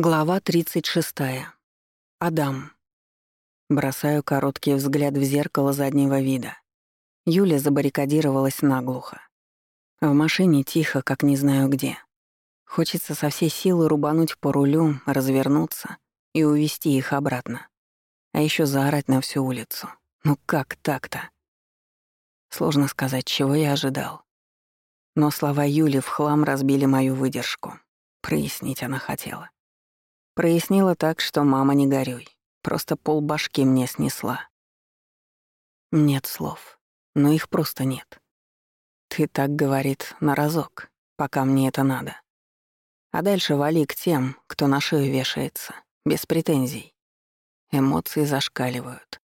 Глава 36. Адам. Бросаю короткий взгляд в зеркало заднего вида. Юля забаррикадировалась наглухо. В машине тихо, как не знаю где. Хочется со всей силы рубануть по рулю, развернуться и увести их обратно. А еще заорать на всю улицу. Ну как так-то? Сложно сказать, чего я ожидал. Но слова Юли в хлам разбили мою выдержку. Прояснить она хотела. Прояснила так, что мама не горюй. Просто полбашки мне снесла. Нет слов. Но их просто нет. Ты так, говорит, на разок, пока мне это надо. А дальше вали к тем, кто на шею вешается, без претензий. Эмоции зашкаливают.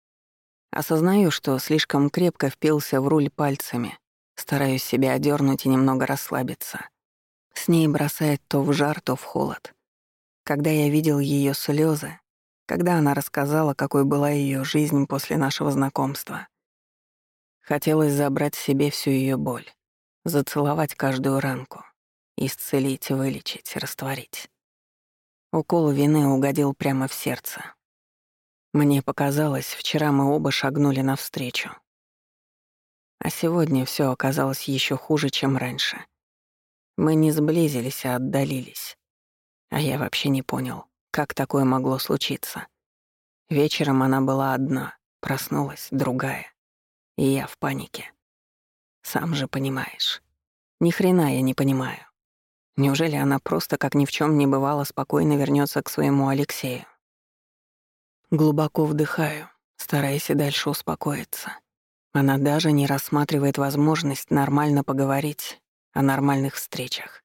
Осознаю, что слишком крепко впился в руль пальцами, стараюсь себя одернуть и немного расслабиться. С ней бросает то в жар, то в холод. Когда я видел ее слезы, когда она рассказала, какой была ее жизнь после нашего знакомства. Хотелось забрать себе всю ее боль, зацеловать каждую ранку, исцелить, вылечить, растворить. Укол вины угодил прямо в сердце. Мне показалось, вчера мы оба шагнули навстречу. А сегодня все оказалось еще хуже, чем раньше. Мы не сблизились, а отдалились. А я вообще не понял, как такое могло случиться. Вечером она была одна, проснулась другая. И я в панике. Сам же понимаешь. Ни хрена я не понимаю. Неужели она просто, как ни в чем не бывало, спокойно вернется к своему Алексею? Глубоко вдыхаю, стараясь и дальше успокоиться. Она даже не рассматривает возможность нормально поговорить о нормальных встречах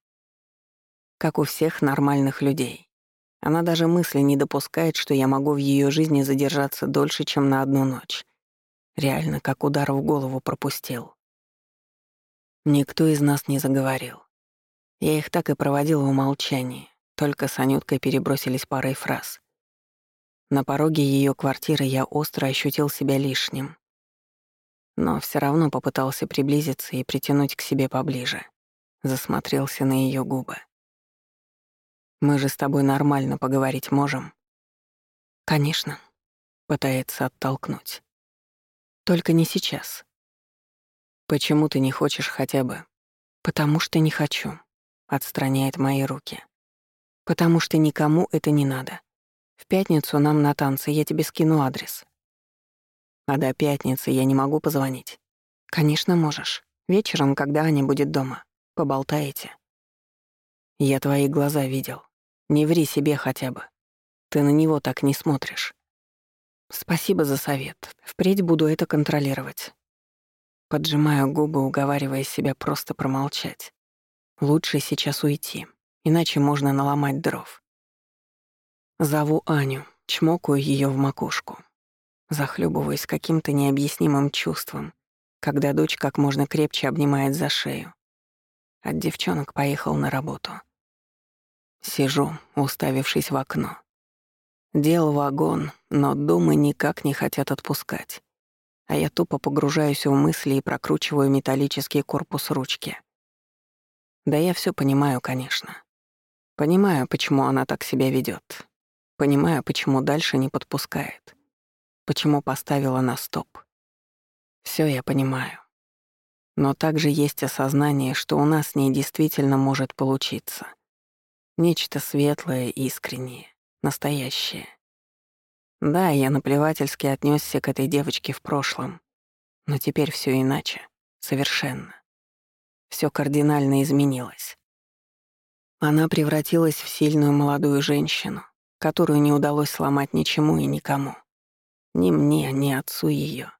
как у всех нормальных людей. Она даже мысли не допускает, что я могу в ее жизни задержаться дольше, чем на одну ночь. Реально, как удар в голову пропустил. Никто из нас не заговорил. Я их так и проводил в молчании, только с Анюткой перебросились парой фраз. На пороге ее квартиры я остро ощутил себя лишним. Но все равно попытался приблизиться и притянуть к себе поближе. Засмотрелся на ее губы. Мы же с тобой нормально поговорить можем. Конечно, пытается оттолкнуть. Только не сейчас. Почему ты не хочешь хотя бы? Потому что не хочу. Отстраняет мои руки. Потому что никому это не надо. В пятницу нам на танцы, я тебе скину адрес. А до пятницы я не могу позвонить. Конечно, можешь. Вечером, когда Аня будет дома. Поболтаете. Я твои глаза видел. Не ври себе хотя бы. Ты на него так не смотришь. Спасибо за совет. Впредь буду это контролировать. Поджимаю губы, уговаривая себя просто промолчать. Лучше сейчас уйти, иначе можно наломать дров. Зову Аню, чмокаю ее в макушку. Захлебываюсь каким-то необъяснимым чувством, когда дочь как можно крепче обнимает за шею. От девчонок поехал на работу. Сижу, уставившись в окно. Дел вагон, но думы никак не хотят отпускать. А я тупо погружаюсь в мысли и прокручиваю металлический корпус ручки. Да я все понимаю, конечно. Понимаю, почему она так себя ведет. Понимаю, почему дальше не подпускает. Почему поставила на стоп. Все я понимаю. Но также есть осознание, что у нас с ней действительно может получиться. Нечто светлое, искреннее, настоящее. Да, я наплевательски отнесся к этой девочке в прошлом, но теперь все иначе, совершенно. Все кардинально изменилось. Она превратилась в сильную молодую женщину, которую не удалось сломать ничему и никому. Ни мне, ни отцу ее,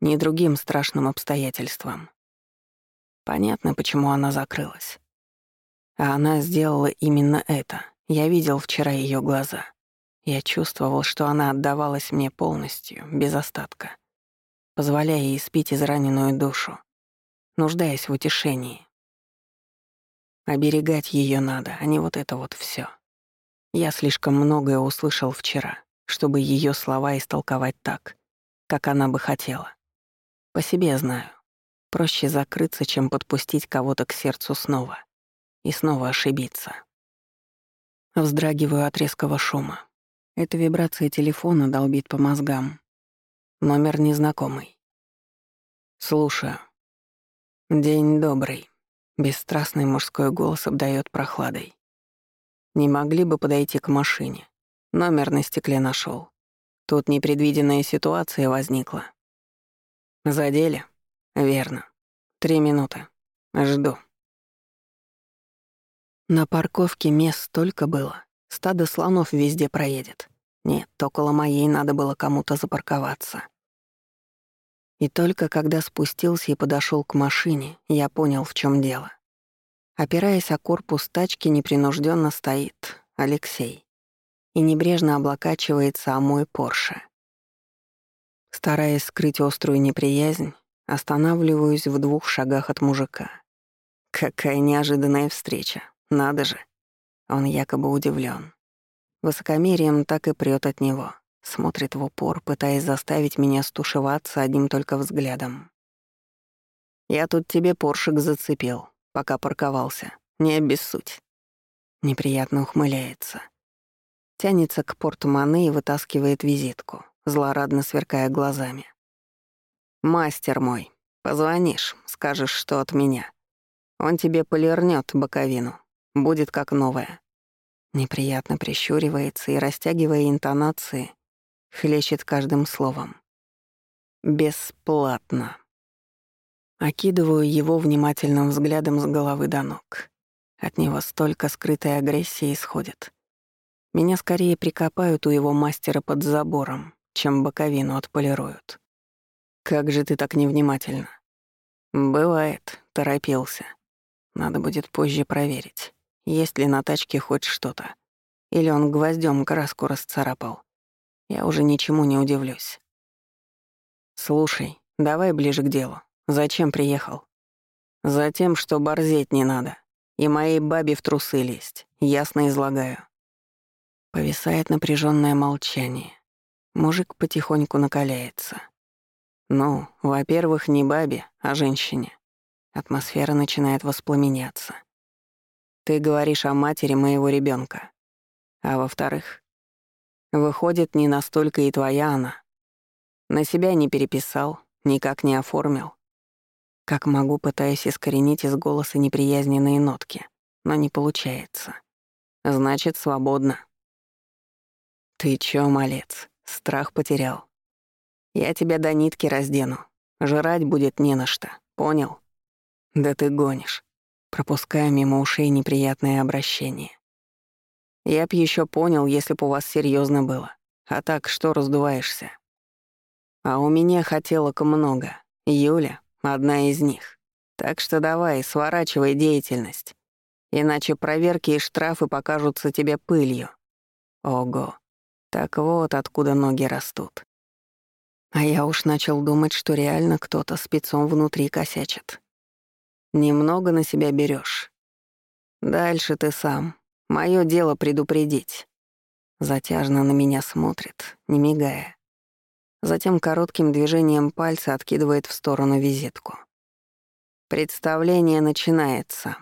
ни другим страшным обстоятельствам. Понятно, почему она закрылась. А она сделала именно это. Я видел вчера ее глаза. Я чувствовал, что она отдавалась мне полностью, без остатка, позволяя ей спить израненную душу, нуждаясь в утешении. Оберегать ее надо, а не вот это вот все. Я слишком многое услышал вчера, чтобы ее слова истолковать так, как она бы хотела. По себе знаю. Проще закрыться, чем подпустить кого-то к сердцу снова и снова ошибиться. Вздрагиваю от резкого шума. Эта вибрация телефона долбит по мозгам. Номер незнакомый. Слушаю. День добрый. Бесстрастный мужской голос обдает прохладой. Не могли бы подойти к машине. Номер на стекле нашел. Тут непредвиденная ситуация возникла. Задели? Верно. Три минуты. Жду. На парковке мест столько было. Стадо слонов везде проедет. Нет, около моей надо было кому-то запарковаться. И только когда спустился и подошел к машине, я понял, в чем дело. Опираясь о корпус тачки, непринужденно стоит Алексей и небрежно облокачивается о мой Порше. Стараясь скрыть острую неприязнь, останавливаюсь в двух шагах от мужика. Какая неожиданная встреча. Надо же. Он якобы удивлен. Высокомерием так и прёт от него. Смотрит в упор, пытаясь заставить меня стушеваться одним только взглядом. «Я тут тебе поршик зацепил, пока парковался. Не обессудь». Неприятно ухмыляется. Тянется к портмоне и вытаскивает визитку, злорадно сверкая глазами. «Мастер мой, позвонишь, скажешь, что от меня. Он тебе полирнет боковину, Будет как новая. Неприятно прищуривается и, растягивая интонации, хлещет каждым словом. Бесплатно. Окидываю его внимательным взглядом с головы до ног. От него столько скрытой агрессии исходит. Меня скорее прикопают у его мастера под забором, чем боковину отполируют. Как же ты так невнимательно? Бывает, торопился. Надо будет позже проверить есть ли на тачке хоть что-то. Или он гвоздем краску расцарапал. Я уже ничему не удивлюсь. «Слушай, давай ближе к делу. Зачем приехал?» «Затем, что борзеть не надо. И моей бабе в трусы лезть. Ясно излагаю». Повисает напряженное молчание. Мужик потихоньку накаляется. Ну, во-первых, не бабе, а женщине. Атмосфера начинает воспламеняться. Ты говоришь о матери моего ребенка. А во-вторых, выходит, не настолько и твоя она. На себя не переписал, никак не оформил. Как могу, пытаюсь искоренить из голоса неприязненные нотки, но не получается. Значит, свободно. Ты чё, малец, страх потерял? Я тебя до нитки раздену. Жрать будет не на что, понял? Да ты гонишь пропуская мимо ушей неприятное обращение. Я б еще понял, если б у вас серьезно было. А так, что раздуваешься? А у меня хотелок много. Юля — одна из них. Так что давай, сворачивай деятельность. Иначе проверки и штрафы покажутся тебе пылью. Ого. Так вот откуда ноги растут. А я уж начал думать, что реально кто-то спецом внутри косячит. Немного на себя берешь. Дальше ты сам. Мое дело предупредить. Затяжно на меня смотрит, не мигая. Затем коротким движением пальца откидывает в сторону визитку. Представление начинается.